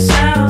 sounds